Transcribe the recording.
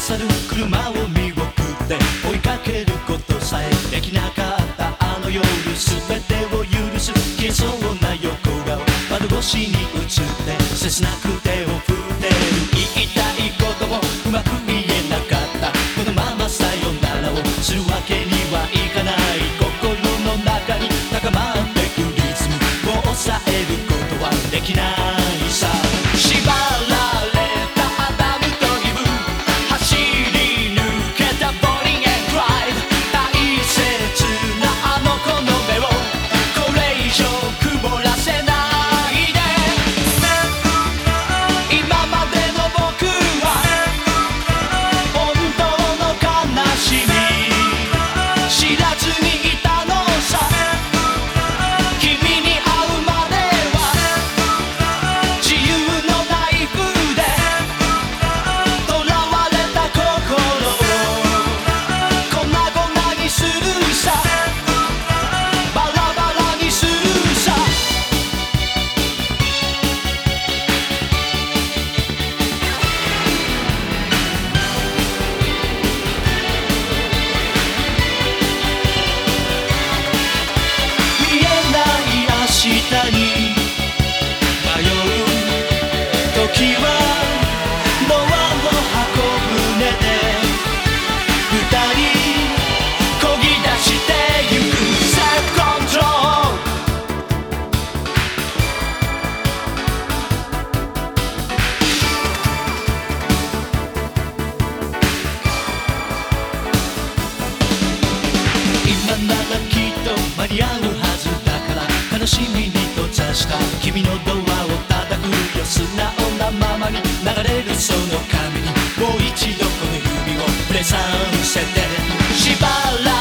去る車を見送って追いかけることさえできなかったあの夜全てを許す。消そうな横顔。窓越しに映って切なくて間に合うはずだから楽しみに閉ざした君のドアを叩くよ素直なままに流れるその髪にもう一度この指を触れさせてしばらく